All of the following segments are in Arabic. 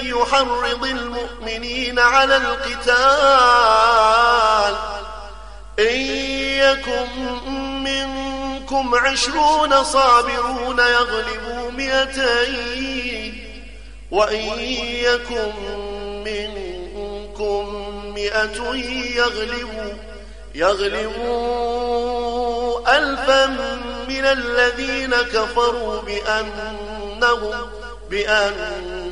النبي حرض المؤمنين على القتال. إن يكن منكم عشرون صابرون يغلبوا مئتين. وإن يكن منكم مئة يغلبوا يغلبوا ألفا من الذين كفروا بأنهم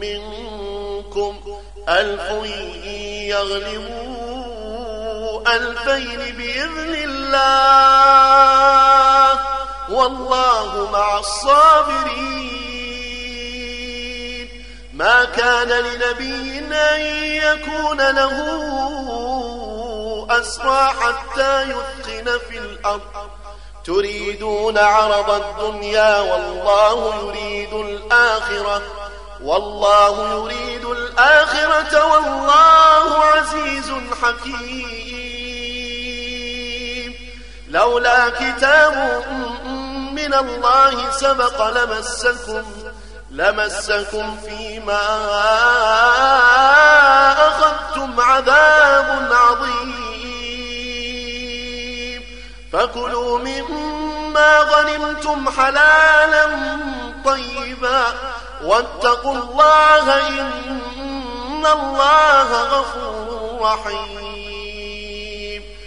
منكم ألف يغلبوا ألفين بإذن الله والله مع الصابرين ما كان لنبي أن يكون له أسرى حتى يثقن في الأرض. تريدون عرض الدنيا والله يريد الآخرة. والله يريد الآخرة والله عزيز حكيم. لولا كتاب من الله سبق لمسكم لمسكم فيما أخذتم عذاب عظيم. فكلوا مما غنمتم حلالا طيبا. واتقوا الله إن الله غفور رحيم.